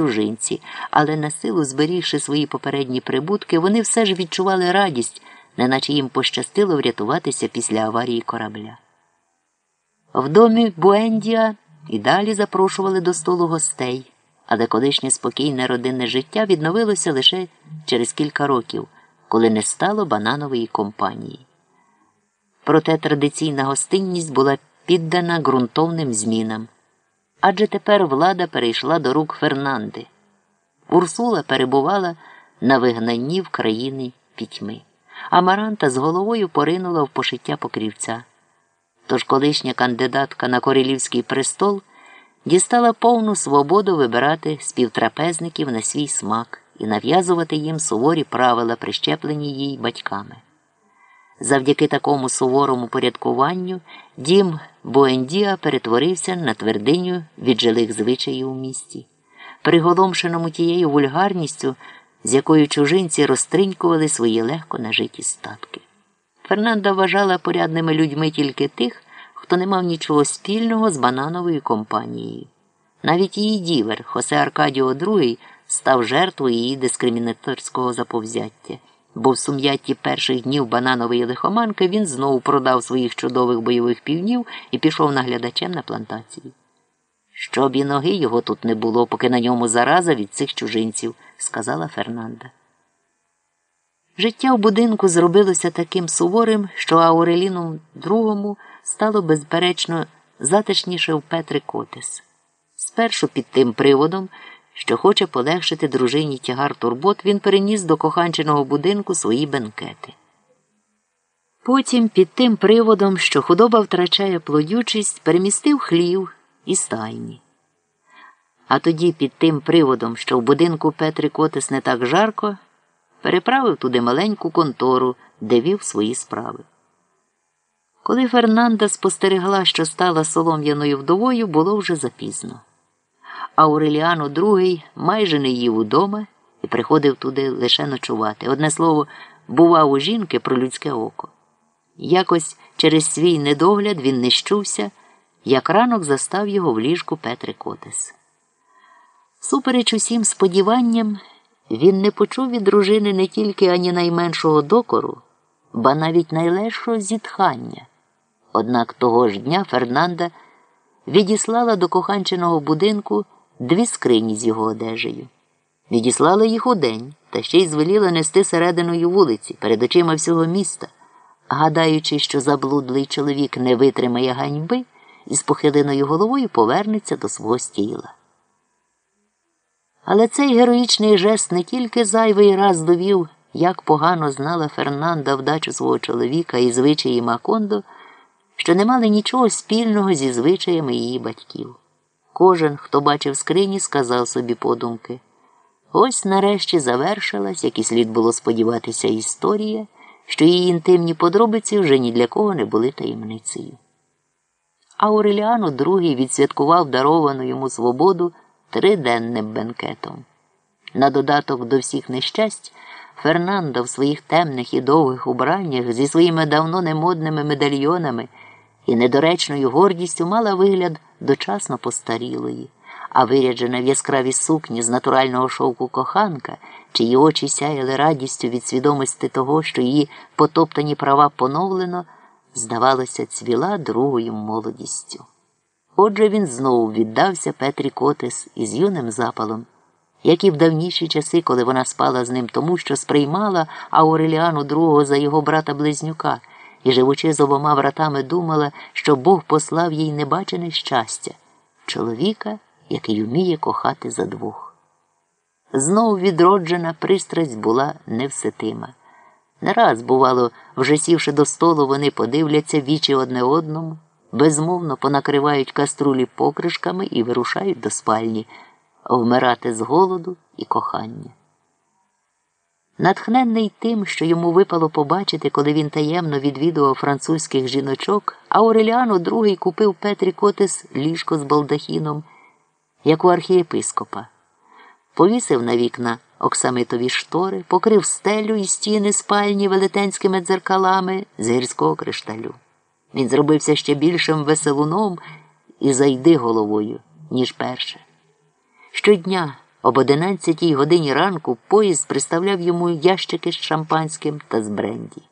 чужинці, але на силу, зберігши свої попередні прибутки, вони все ж відчували радість, неначе їм пощастило врятуватися після аварії корабля. В домі Буендія і далі запрошували до столу гостей, але колишнє спокійне родинне життя відновилося лише через кілька років, коли не стало бананової компанії. Проте традиційна гостинність була піддана ґрунтовним змінам. Адже тепер влада перейшла до рук Фернанди. Урсула перебувала на вигнанні в країни пітьми, а Маранта з головою поринула в пошиття покрівця. Тож колишня кандидатка на королівський престол дістала повну свободу вибирати співтрапезників на свій смак і нав'язувати їм суворі правила, прищеплені їй батьками. Завдяки такому суворому порядкуванню дім Боендіа перетворився на твердиню віджилих звичаїв у місті, приголомшеному тією вульгарністю, з якою чужинці розтринькували свої легко нажиті статки. Фернанда вважала порядними людьми тільки тих, хто не мав нічого спільного з банановою компанією. Навіть її дівер, Хосе Аркадіо II, став жертвою її дискримінаторського заповзяття бо в сум'ятті перших днів бананової лихоманки він знову продав своїх чудових бойових півнів і пішов наглядачем на плантації. Щоб і ноги його тут не було, поки на ньому зараза від цих чужинців, сказала Фернанда. Життя в будинку зробилося таким суворим, що Ауреліну другому стало безперечно затишніше в Петри Котес. Спершу під тим приводом, що хоче полегшити дружині тягар турбот, він переніс до коханченого будинку свої бенкети. Потім, під тим приводом, що худоба втрачає плодючість, перемістив хлів і стайні. А тоді, під тим приводом, що в будинку Петри Котес не так жарко, переправив туди маленьку контору, де вів свої справи. Коли Фернанда спостерегла, що стала солом'яною вдовою, було вже запізно. Ауреліано II майже не їв удома і приходив туди лише ночувати. Одне слово, бував у жінки про людське око. Якось через свій недогляд він не щувся, як ранок застав його в ліжку Петри Котес. Супереч усім сподіванням, він не почув від дружини не тільки ані найменшого докору, ба навіть найлегшого зітхання. Однак того ж дня Фернанда відіслала до коханченого будинку дві скрині з його одежею. Відіслала їх у день та ще й звеліла нести серединою вулиці перед очима всього міста, гадаючи, що заблудлий чоловік не витримає ганьби і з похиленою головою повернеться до свого стіла. Але цей героїчний жест не тільки зайвий раз довів, як погано знала Фернанда вдачу свого чоловіка і звичаї Макондо, що не мали нічого спільного зі звичаями її батьків. Кожен, хто бачив скрині, сказав собі подумки. Ось нарешті завершилась, як і слід було сподіватися, історія, що її інтимні подробиці вже ні для кого не були таємницею. Ауреліану II відсвяткував даровану йому свободу триденним бенкетом. На додаток до всіх нещасть, Фернандо в своїх темних і довгих убраннях зі своїми давно немодними медальйонами і недоречною гордістю мала вигляд дочасно постарілої, а виряджена в яскравій сукні з натурального шовку коханка, чиї очі сяяли радістю від свідомості того, що її потоптані права поновлено, здавалося, цвіла другою молодістю. Отже, він знову віддався Петрі Котес із юним запалом, як і в давніші часи, коли вона спала з ним тому, що сприймала Ауреліану другого за його брата близнюка і, живучи з обома братами, думала, що Бог послав їй небачене щастя чоловіка, який вміє кохати за двох. Знов відроджена пристрасть була невситима. Не раз, бувало, вже сівши до столу, вони подивляться вічі одне одному, безмовно понакривають каструлі покришками і вирушають до спальні, вмирати з голоду і кохання. Натхненний тим, що йому випало побачити, коли він таємно відвідував французьких жіночок, Ауреліано II купив Петрі Котес ліжко з балдахіном, як у архієпископа, повісив на вікна оксамитові штори, покрив стелю і стіни спальні велетенськими дзеркалами з гірського кришталю. Він зробився ще більшим веселуном і зайди головою, ніж перше. Щодня Об одинадцятій годині ранку поїзд приставляв йому ящики з шампанським та з бренді.